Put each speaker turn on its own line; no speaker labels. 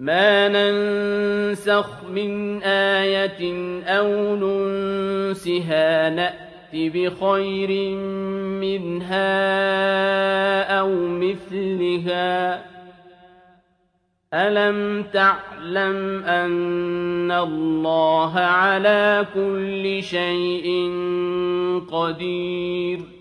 مَا نَنسَخْ مِنْ آيَةٍ أَوْ نُنسِهَا نَأْتِ بِخَيْرٍ مِّنْهَا أَوْ مِثْلِهَا ۗ أَلَمْ تَعْلَمْ أَنَّ اللَّهَ عَلَىٰ كُلِّ شَيْءٍ قَدِيرٌ